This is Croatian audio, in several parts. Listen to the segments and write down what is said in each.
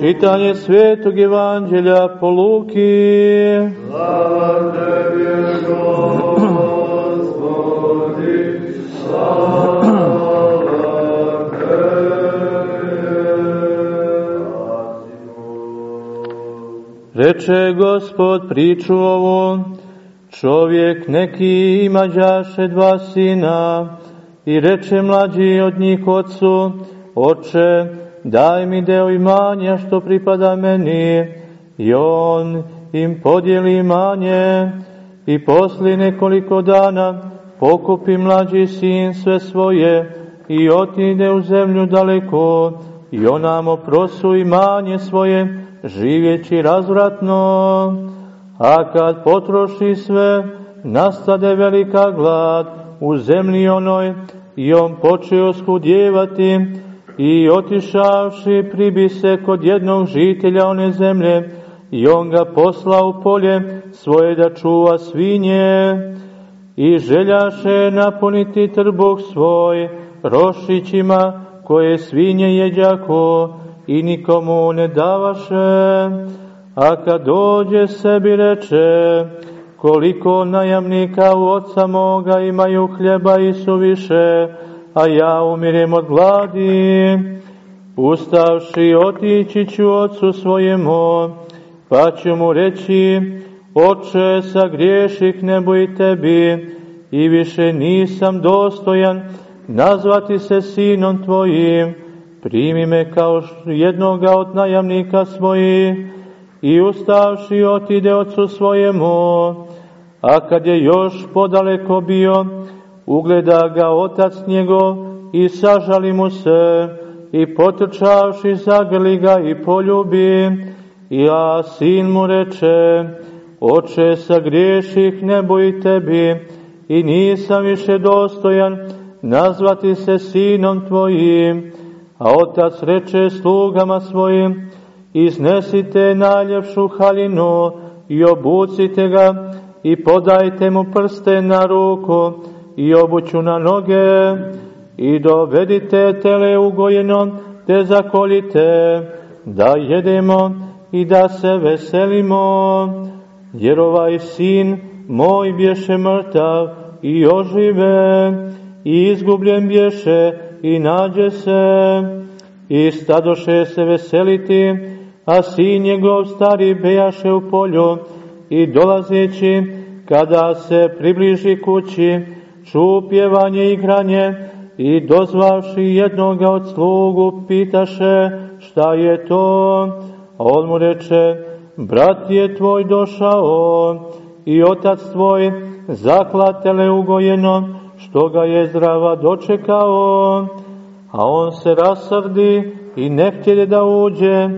Čitanje svetog evanđelja po Luki. Slava tebi, Gospodi, Reče Gospod priču ovu, čovjek neki imađaše dva sina i reče mlađi od njih ocu, oče, daj mi deo imanja što pripada meni. I on im podijeli imanje i posli nekoliko dana pokupi mlađi sin sve svoje i otide u zemlju daleko i onamo prosu imanje svoje živjeći razvratno. A kad potroši sve, nastade velika glad u zemlji onoj i on počeo skudjevati i otišavši pribi se kod jednog žitelja one zemlje i on ga posla u polje svoje da čuva svinje. I željaše napuniti trbuh svoj rošićima koje svinje jeđako i nikomu ne davaše, a kad dođe sebi reče, koliko najamnika u oca moga imaju hljeba i suviše, a ja umirem od gladi. Ustavši otići ću ocu svojemu, pa ću mu reći, oče, sagriješih nebo i tebi, i više nisam dostojan nazvati se sinom tvojim, primi me kao jednoga od najamnika svojih, i ustavši otide ocu svojemu, a kad je još podaleko bio, ugleda ga otac njegov i sažali mu se, i potrčavši zagrli ga i poljubi, i a sin mu reče, oče sagriješih nebo i tebi, i nisam više dostojan nazvati se sinom tvojim, a otac reče slugama svojim, iznesite najljepšu halinu i obucite ga i podajte mu prste na ruku i obuću na noge i dovedite tele ugojeno te zakolite da jedemo i da se veselimo jer ovaj sin moj bješe mrtav i ožive i izgubljen bješe i nađe se. I stadoše se veseliti, a sin njegov stari bejaše u polju i dolazeći kada se približi kući, ču pjevanje i igranje i dozvavši jednoga od slugu pitaše šta je to, a on mu reče, brat je tvoj došao i otac tvoj zaklatele ugojeno, što ga je zdrava dočekao, a on se rasrdi i ne htjede da uđe,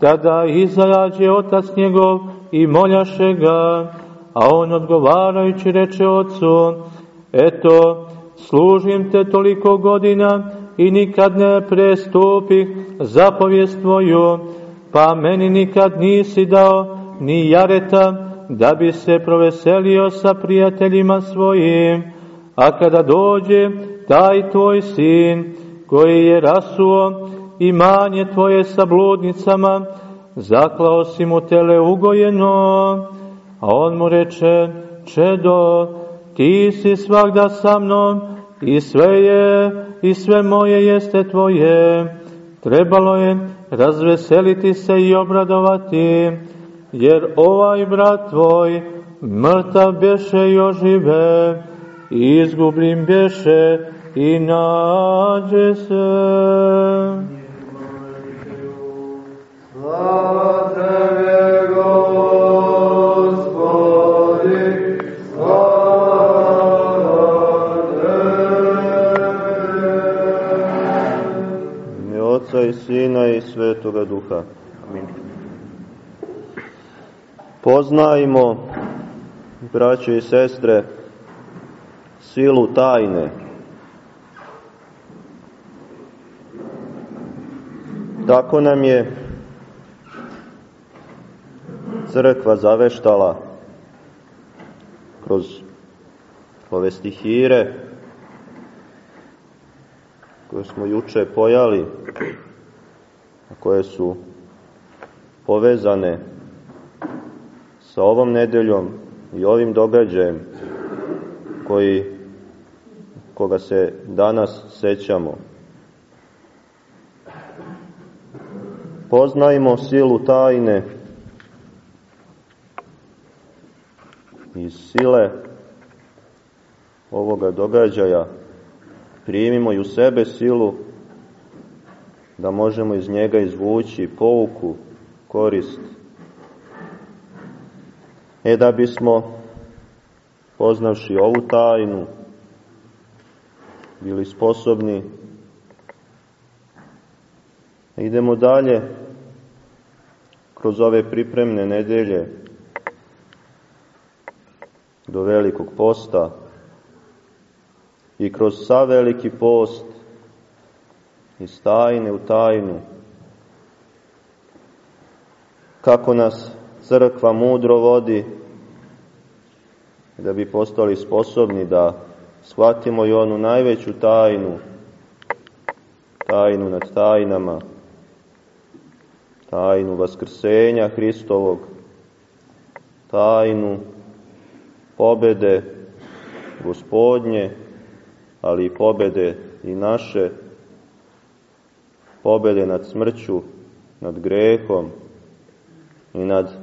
tada izađe otac njegov i moljaše ga, a on odgovarajući reče ocu, eto, služim te toliko godina i nikad ne prestupi zapovijest tvoju, pa meni nikad nisi dao ni jareta da bi se proveselio sa prijateljima svojim, a kada dođe taj tvoj sin koji je rasuo imanje tvoje sa bludnicama, zaklao si mu tele ugojeno, a on mu reče, čedo, ti si svakda sa mnom i sve je i sve moje jeste tvoje. Trebalo je razveseliti se i obradovati, jer ovaj brat tvoj mrtav beše i ožive, i izgublim beše i nađe se. Slava i Sina i Svetoga Duha. Amin. Poznajmo, braće i sestre, silu tajne. Tako nam je crkva zaveštala kroz ove stihire koje smo juče pojali, koje su povezane sa ovom nedeljom i ovim događajem koji, koga se danas sećamo. Poznajmo silu tajne i sile ovoga događaja primimo i u sebe silu da možemo iz njega izvući pouku, korist. E da bismo, poznavši ovu tajnu, bili sposobni idemo dalje kroz ove pripremne nedelje do velikog posta i kroz sa veliki post iz tajne u tajnu. Kako nas crkva mudro vodi da bi postali sposobni da shvatimo i onu najveću tajnu, tajnu nad tajnama, tajnu vaskrsenja Hristovog, tajnu pobede gospodnje, ali i pobede i naše, pobede nad smrću, nad grehom i nad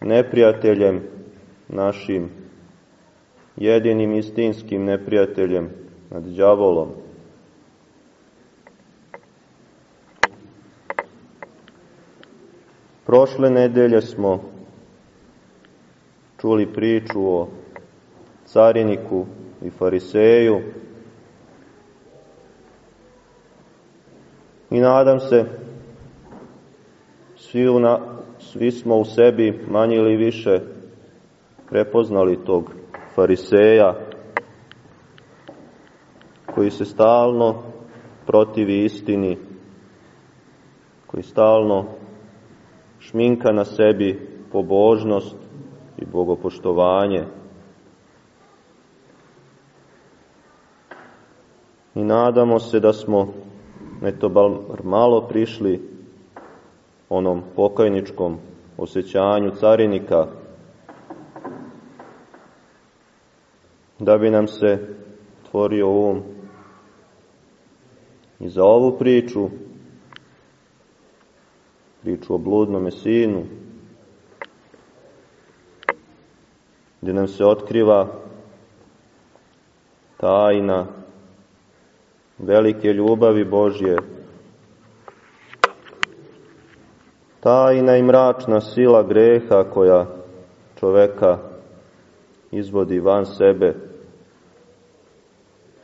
neprijateljem našim, jedinim istinskim neprijateljem, nad đavolom. Prošle nedelje smo čuli priču o cariniku i fariseju i nadam se svi, una, svi smo u sebi manje ili više prepoznali tog fariseja koji se stalno protivi istini, koji stalno šminka na sebi pobožnost i bogopoštovanje. I nadamo se da smo eto bar malo prišli onom pokajničkom osjećanju carinika, da bi nam se tvorio um. I za ovu priču priču o bludnom sinu, gdje nam se otkriva tajna velike ljubavi Božje, tajna i mračna sila greha koja čoveka izvodi van sebe,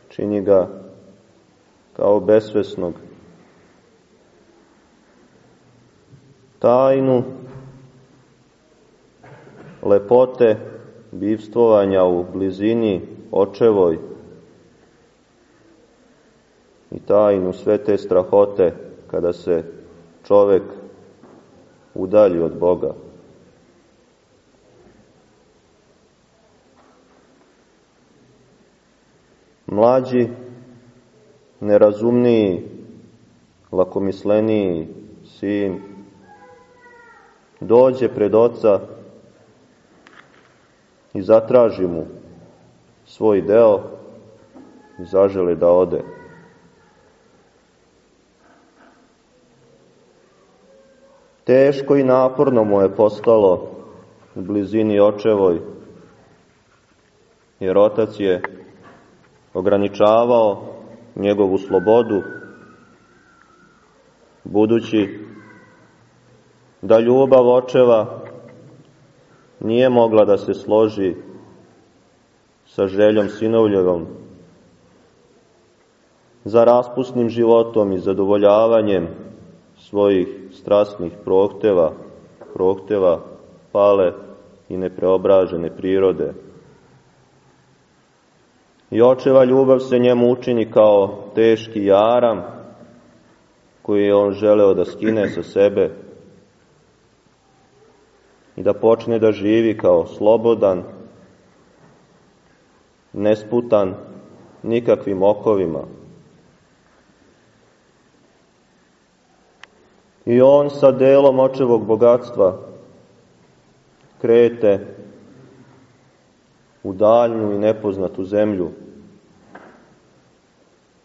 čini ga kao besvesnog, tajnu lepote bivstvovanja u blizini očevoj i tajnu sve te strahote kada se čovek udalji od Boga. Mlađi, nerazumniji, lakomisleniji sin dođe pred oca i zatraži mu svoj deo i zažele da ode. Teško i naporno mu je postalo u blizini očevoj, jer otac je ograničavao njegovu slobodu, budući da ljubav očeva nije mogla da se složi sa željom sinovljevom za raspusnim životom i zadovoljavanjem svojih strasnih prohteva, prohteva pale i nepreobražene prirode. I očeva ljubav se njemu učini kao teški jaram koji je on želeo da skine sa sebe i da počne da živi kao slobodan, nesputan nikakvim okovima. I on sa delom očevog bogatstva krete u daljnju i nepoznatu zemlju.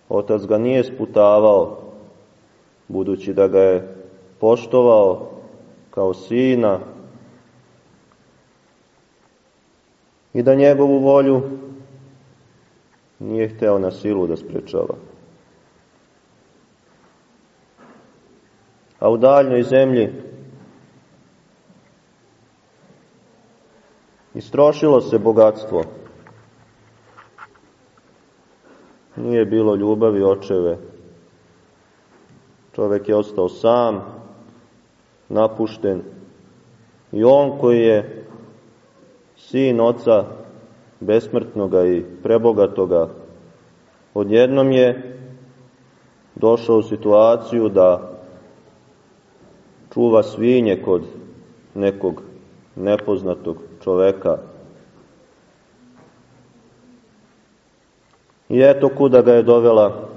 Otac ga nije sputavao, budući da ga je poštovao kao sina i da njegovu volju nije hteo na silu da sprečava. A u daljnoj zemlji istrošilo se bogatstvo. Nije bilo ljubavi očeve. Čovek je ostao sam, napušten. I on koji je sin oca besmrtnoga i prebogatoga, odjednom je došao u situaciju da čuva svinje kod nekog nepoznatog čoveka. I eto kuda ga je dovela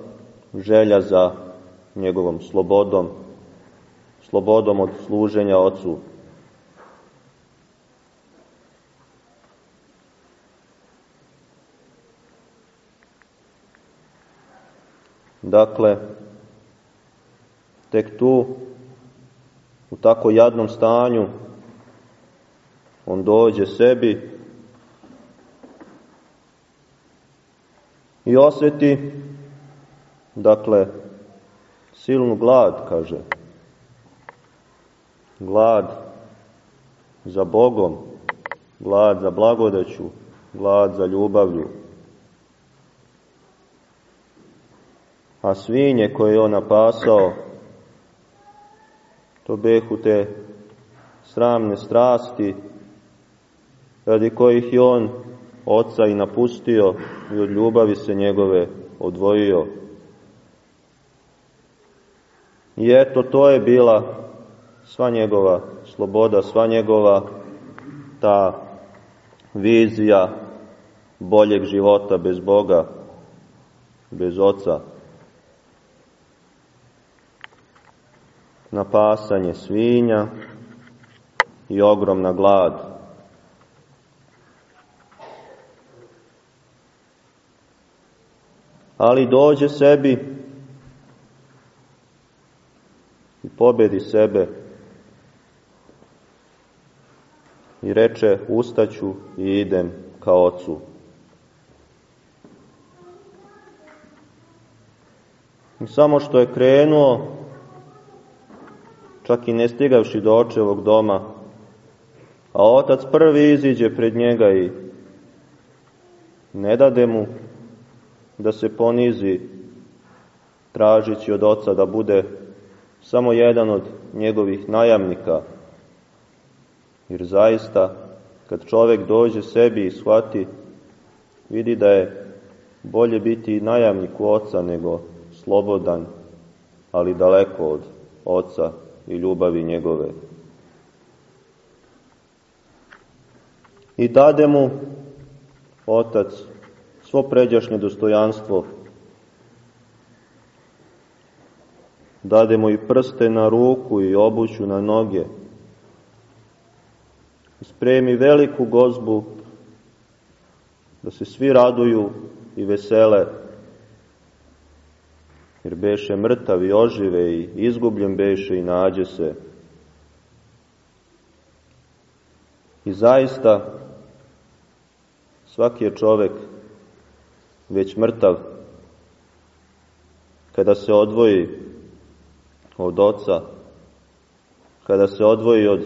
želja za njegovom slobodom, slobodom od služenja ocu. Dakle, tek tu, u tako jadnom stanju, on dođe sebi i osjeti, dakle, silnu glad, kaže. Glad za Bogom, glad za blagodeću, glad za ljubavlju. A svinje koje je on napasao, to behu te sramne strasti, radi kojih je on oca i napustio i od ljubavi se njegove odvojio. I eto, to je bila sva njegova sloboda, sva njegova ta vizija boljeg života bez Boga, bez Oca. Napasanje svinja i ogromna glad. Ali dođe sebi i pobedi sebe i reče ustaću i idem ka ocu. I samo što je krenuo, čak i ne stigavši do očevog doma, a otac prvi iziđe pred njega i ne dade mu da se ponizi tražići od oca da bude samo jedan od njegovih najamnika, Jer zaista, kad čovek dođe sebi i shvati, vidi da je bolje biti najamnik u oca nego slobodan, ali daleko od oca i ljubavi njegove. I dade mu otac svo pređašnje dostojanstvo, dade mu i prste na ruku i obuću na noge, spremi veliku gozbu, da se svi raduju i vesele, jer beše mrtav i ožive i izgubljen beše i nađe se. I zaista, svaki je čovek već mrtav kada se odvoji od oca, kada se odvoji od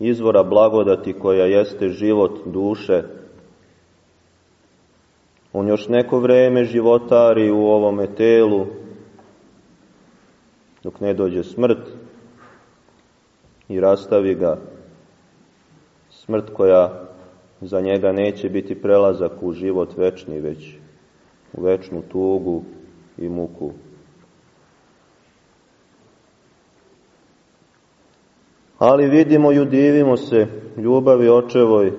izvora blagodati koja jeste život duše. On još neko vreme životari u ovome telu, dok ne dođe smrt i rastavi ga. Smrt koja za njega neće biti prelazak u život večni, već u večnu tugu i muku. Ali vidimo i udivimo se ljubavi očevoj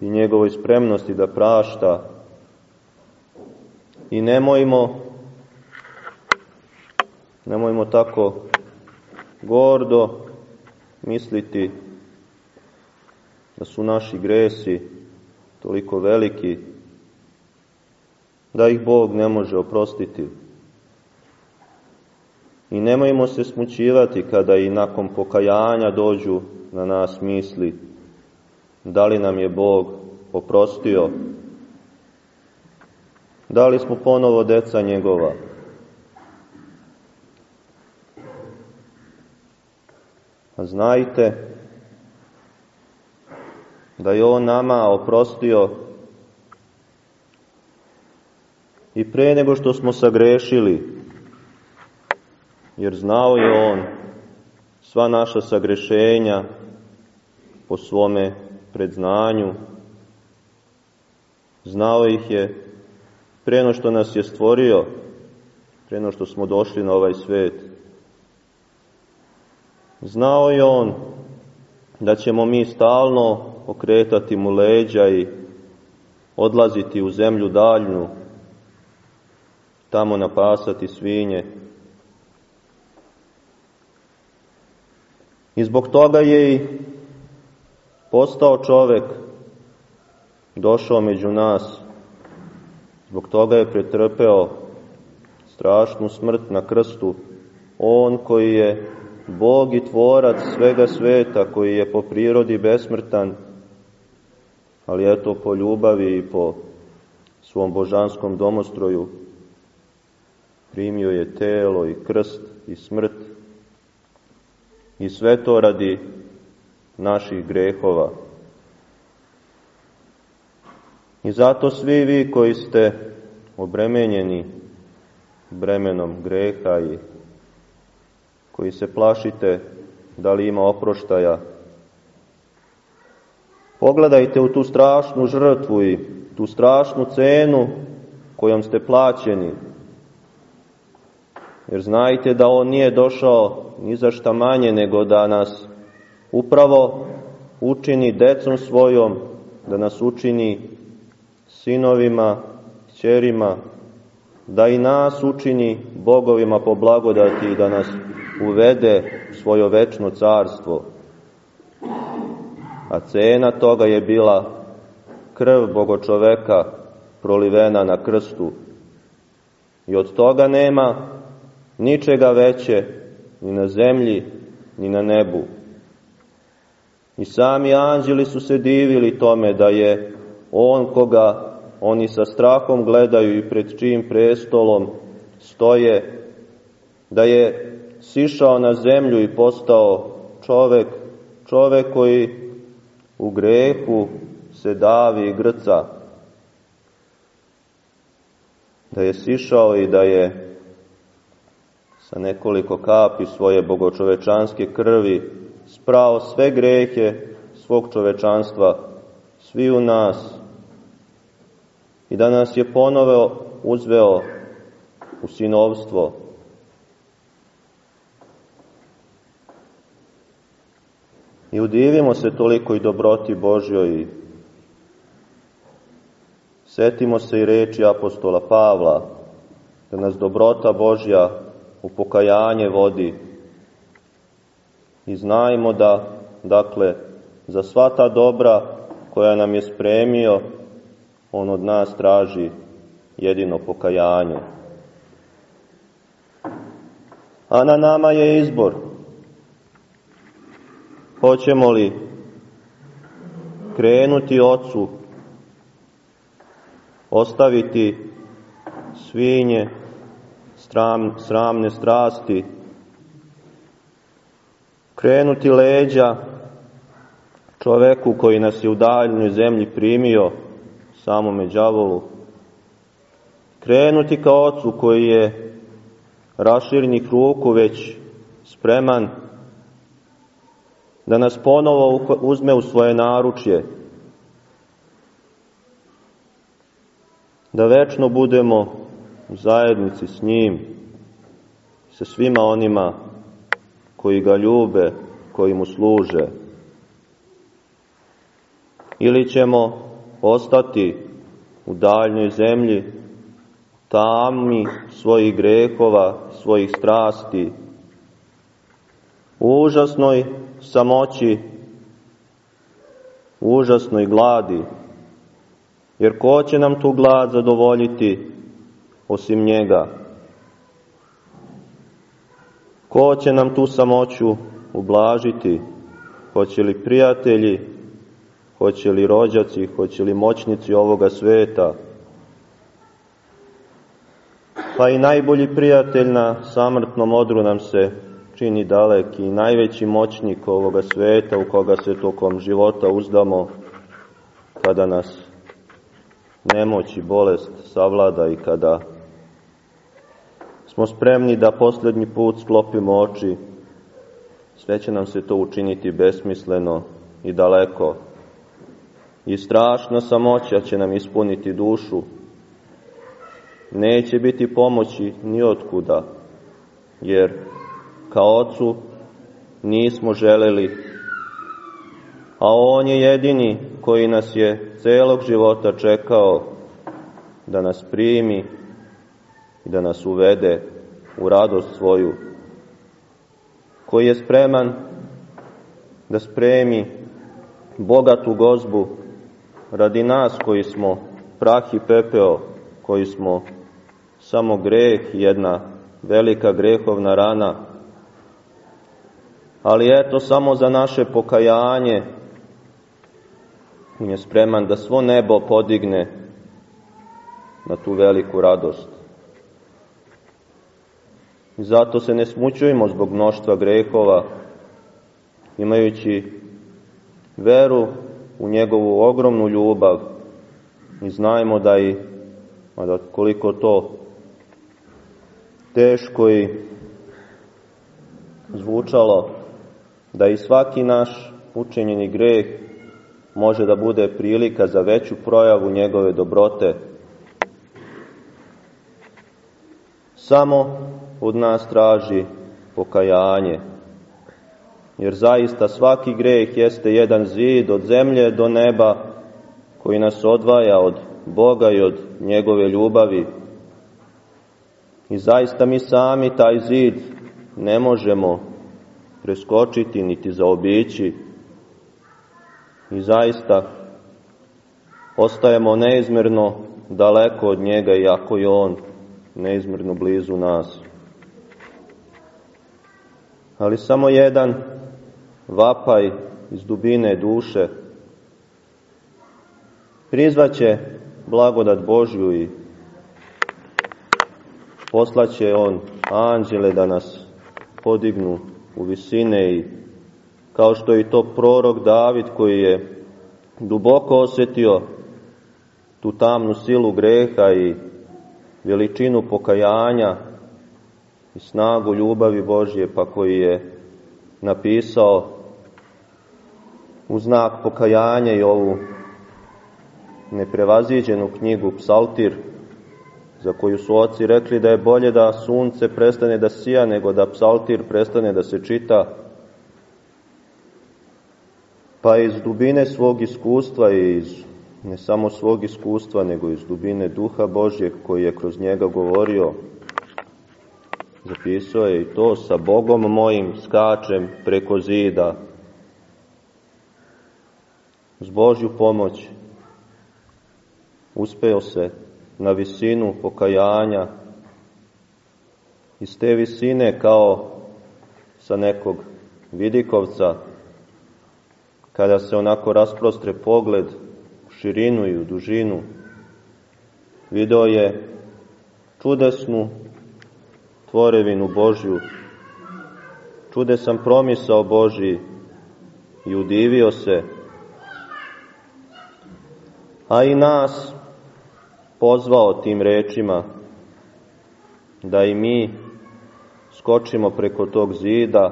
i njegovoj spremnosti da prašta. I nemojmo, nemojmo tako gordo misliti da su naši gresi toliko veliki da ih Bog ne može oprostiti. I nemojmo se smućivati kada i nakon pokajanja dođu na nas misli da li nam je Bog oprostio, da li smo ponovo deca njegova. A znajte da je On nama oprostio i pre nego što smo sagrešili, jer znao je On sva naša sagrešenja po svome predznanju, znao ih je preno što nas je stvorio, preno što smo došli na ovaj svet. Znao je On da ćemo mi stalno okretati mu leđa i odlaziti u zemlju daljnu, tamo napasati svinje. I zbog toga je i postao čovek, došao među nas, zbog toga je pretrpeo strašnu smrt na krstu, on koji je Bog i tvorac svega sveta, koji je po prirodi besmrtan, ali eto po ljubavi i po svom božanskom domostroju primio je telo i krst i smrt i sve to radi naših grehova. I zato svi vi koji ste obremenjeni bremenom greha i koji se plašite da li ima oproštaja, pogledajte u tu strašnu žrtvu i tu strašnu cenu kojom ste plaćeni. Jer znajte da on nije došao ni za šta manje nego da nas upravo učini decom svojom, da nas učini sinovima, ćerima, da i nas učini bogovima po blagodati i da nas uvede u svojo večno carstvo. A cena toga je bila krv bogočoveka prolivena na krstu. I od toga nema ničega veće ni na zemlji, ni na nebu. I sami anđeli su se divili tome da je on koga oni sa strahom gledaju i pred čijim prestolom stoje, da je sišao na zemlju i postao čovek, čovek koji u grehu se davi i grca, da je sišao i da je sa nekoliko kapi svoje bogočovečanske krvi sprao sve grehe svog čovečanstva, svi u nas, i da nas je ponovo uzveo u sinovstvo. I udivimo se toliko i dobroti Božjoj i setimo se i reči apostola Pavla, da nas dobrota Božja u pokajanje vodi i znajmo da, dakle, za sva ta dobra koja nam je spremio, on od nas traži jedino pokajanje. A na nama je izbor. Hoćemo li krenuti ocu, ostaviti svinje, sram, sramne strasti, krenuti leđa čoveku koji nas je u daljnoj zemlji primio, samome đavolu, krenuti ka ocu koji je raširnih ruku već spreman da nas ponovo uzme u svoje naručje, da večno budemo u zajednici s njim, sa svima onima koji ga ljube, koji mu služe. Ili ćemo ostati u daljnoj zemlji, tami svojih grehova, svojih strasti, u užasnoj samoći, u užasnoj gladi, jer ko će nam tu glad zadovoljiti osim njega? Ko će nam tu samoću ublažiti? Hoće li prijatelji, hoće li rođaci, hoće li moćnici ovoga sveta? Pa i najbolji prijatelj na samrtnom odru nam se čini daleki i najveći moćnik ovoga sveta u koga se tokom života uzdamo kada nas nemoć i bolest savlada i kada smo spremni da posljednji put sklopimo oči, sve će nam se to učiniti besmisleno i daleko. I strašna samoća će nam ispuniti dušu. Neće biti pomoći ni otkuda, jer kao ocu nismo želeli, a on je jedini koji nas je celog života čekao da nas primi i da nas uvede u radost svoju, koji je spreman da spremi bogatu gozbu radi nas koji smo prah i pepeo, koji smo samo greh, jedna velika grehovna rana, ali eto samo za naše pokajanje on je spreman da svo nebo podigne na tu veliku radost. I zato se ne smućujemo zbog mnoštva grehova, imajući veru u njegovu ogromnu ljubav i znajmo da i da koliko to teško i zvučalo, da i svaki naš učinjeni greh može da bude prilika za veću projavu njegove dobrote. Samo od nas traži pokajanje, jer zaista svaki greh jeste jedan zid od zemlje do neba koji nas odvaja od Boga i od njegove ljubavi. I zaista mi sami taj zid ne možemo preskočiti niti zaobići, i zaista ostajemo neizmjerno daleko od njega, iako je on neizmjerno blizu nas. Ali samo jedan vapaj iz dubine duše prizvaće blagodat Božju i poslaće on anđele da nas podignu u visine i kao što je to prorok David koji je duboko osjetio tu tamnu silu greha i veličinu pokajanja i snagu ljubavi Božje, pa koji je napisao u znak pokajanja i ovu neprevaziđenu knjigu Psaltir, za koju su oci rekli da je bolje da sunce prestane da sija nego da Psaltir prestane da se čita, pa iz dubine svog iskustva i iz ne samo svog iskustva, nego iz dubine duha Božjeg koji je kroz njega govorio, zapisao je i to sa Bogom mojim skačem preko zida. S Božju pomoć uspeo se na visinu pokajanja. Iz te visine kao sa nekog vidikovca kada se onako rasprostre pogled u širinu i u dužinu, video je čudesnu tvorevinu Božju, čudesan promisao Božji i udivio se, a i nas pozvao tim rečima da i mi skočimo preko tog zida,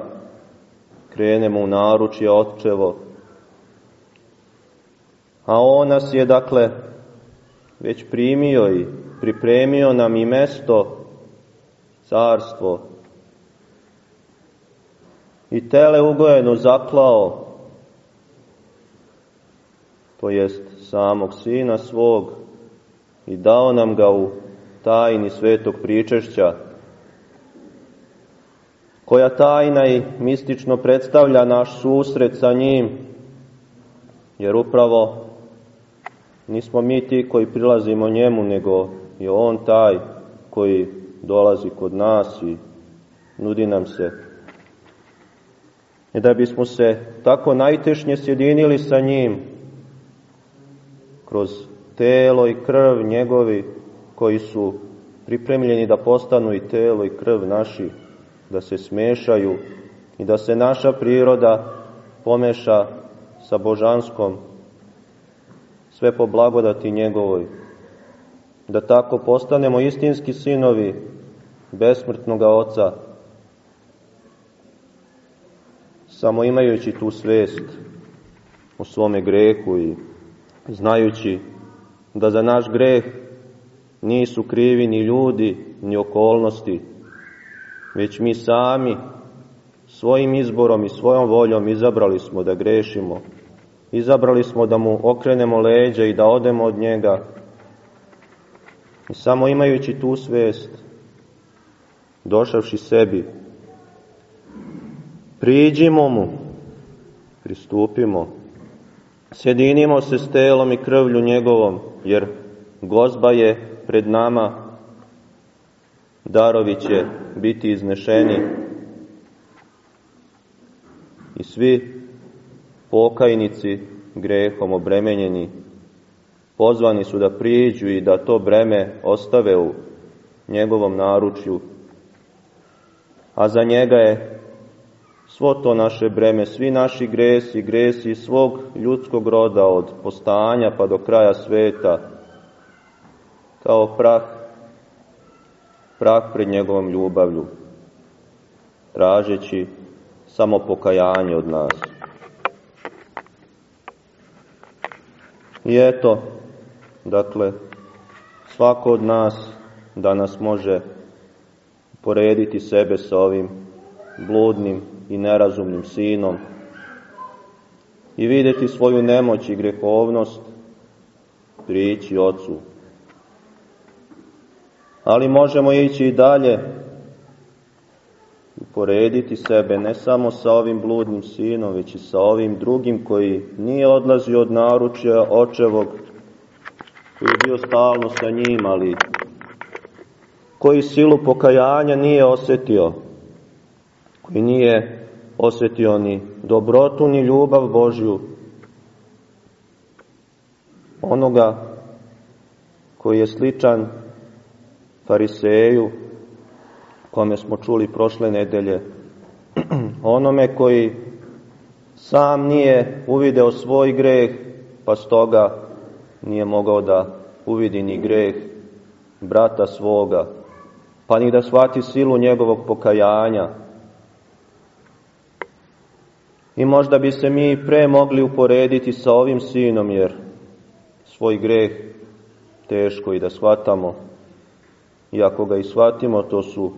krenemo u naručje Otčevo, a on nas je dakle već primio i pripremio nam i mesto, carstvo. I tele ugojeno zaklao, to jest samog sina svog i dao nam ga u tajni svetog pričešća, koja tajna i mistično predstavlja naš susret sa njim, jer upravo nismo mi ti koji prilazimo njemu, nego je on taj koji dolazi kod nas i nudi nam se. I da bismo se tako najtešnje sjedinili sa njim, kroz telo i krv njegovi koji su pripremljeni da postanu i telo i krv naši, da se smešaju i da se naša priroda pomeša sa božanskom, sve po blagodati njegovoj, da tako postanemo istinski sinovi besmrtnoga Oca, samo imajući tu svest o svome grehu i znajući da za naš greh nisu krivi ni ljudi, ni okolnosti, već mi sami svojim izborom i svojom voljom izabrali smo da grešimo. Izabrali smo da mu okrenemo leđa i da odemo od njega. I samo imajući tu svest, došavši sebi, priđimo mu, pristupimo, sjedinimo se s telom i krvlju njegovom, jer gozba je pred nama, darovi će biti iznešeni i svi pokajnici grehom obremenjeni pozvani su da priđu i da to breme ostave u njegovom naručju, a za njega je svo to naše breme, svi naši gresi, gresi svog ljudskog roda od postanja pa do kraja sveta, kao prah, prah pred njegovom ljubavlju, tražeći samo pokajanje od nas. I eto, dakle, svako od nas danas može porediti sebe sa ovim bludnim i nerazumnim sinom i vidjeti svoju nemoć i grehovnost prići ocu. Ali možemo ići i dalje porediti sebe ne samo sa ovim bludnim sinom, već i sa ovim drugim koji nije odlazio od naručja očevog, koji je bio stalno sa njim, ali koji silu pokajanja nije osjetio, koji nije osjetio ni dobrotu ni ljubav Božju, onoga koji je sličan fariseju, kome smo čuli prošle nedelje, onome koji sam nije uvideo svoj greh, pa stoga nije mogao da uvidi ni greh brata svoga, pa ni da shvati silu njegovog pokajanja. I možda bi se mi pre mogli uporediti sa ovim sinom, jer svoj greh teško i da shvatamo. I ako ga i shvatimo, to su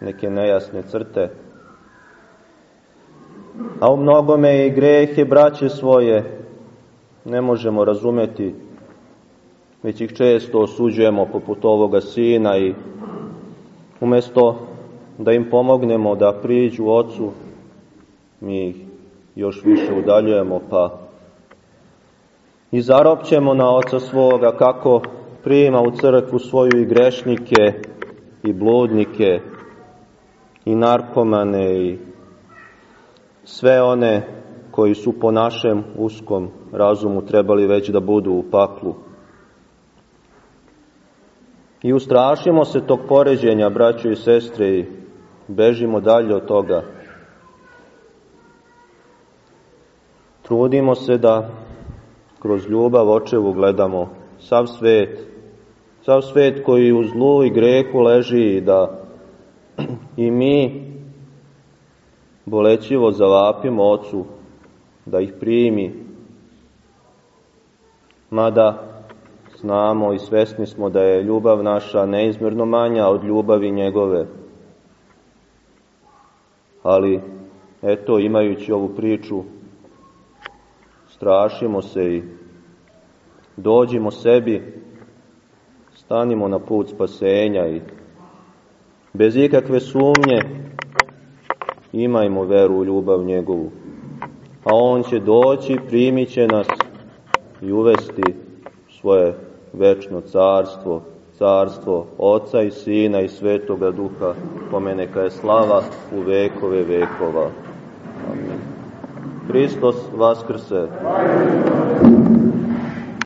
neke nejasne crte. A u mnogome i grehe braće svoje ne možemo razumeti, već ih često osuđujemo poput ovoga sina i umjesto da im pomognemo da priđu ocu, mi ih još više udaljujemo pa i zaropćemo na oca svoga kako prima u crkvu svoju i grešnike i bludnike i narkomane i sve one koji su po našem uskom razumu trebali već da budu u paklu. I ustrašimo se tog poređenja, braćo i sestre, i bežimo dalje od toga. Trudimo se da kroz ljubav očevu gledamo sav svet, sav svet koji u zlu i grehu leži i da i mi bolećivo zavapimo Ocu da ih primi, mada znamo i svesni smo da je ljubav naša neizmjerno manja od ljubavi njegove. Ali, eto, imajući ovu priču, strašimo se i dođimo sebi, stanimo na put spasenja i bez ikakve sumnje imajmo veru u ljubav njegovu. A on će doći, primit će nas i uvesti svoje večno carstvo, carstvo Oca i Sina i Svetoga Duha, kome neka je slava u vekove vekova. Христос воскресе!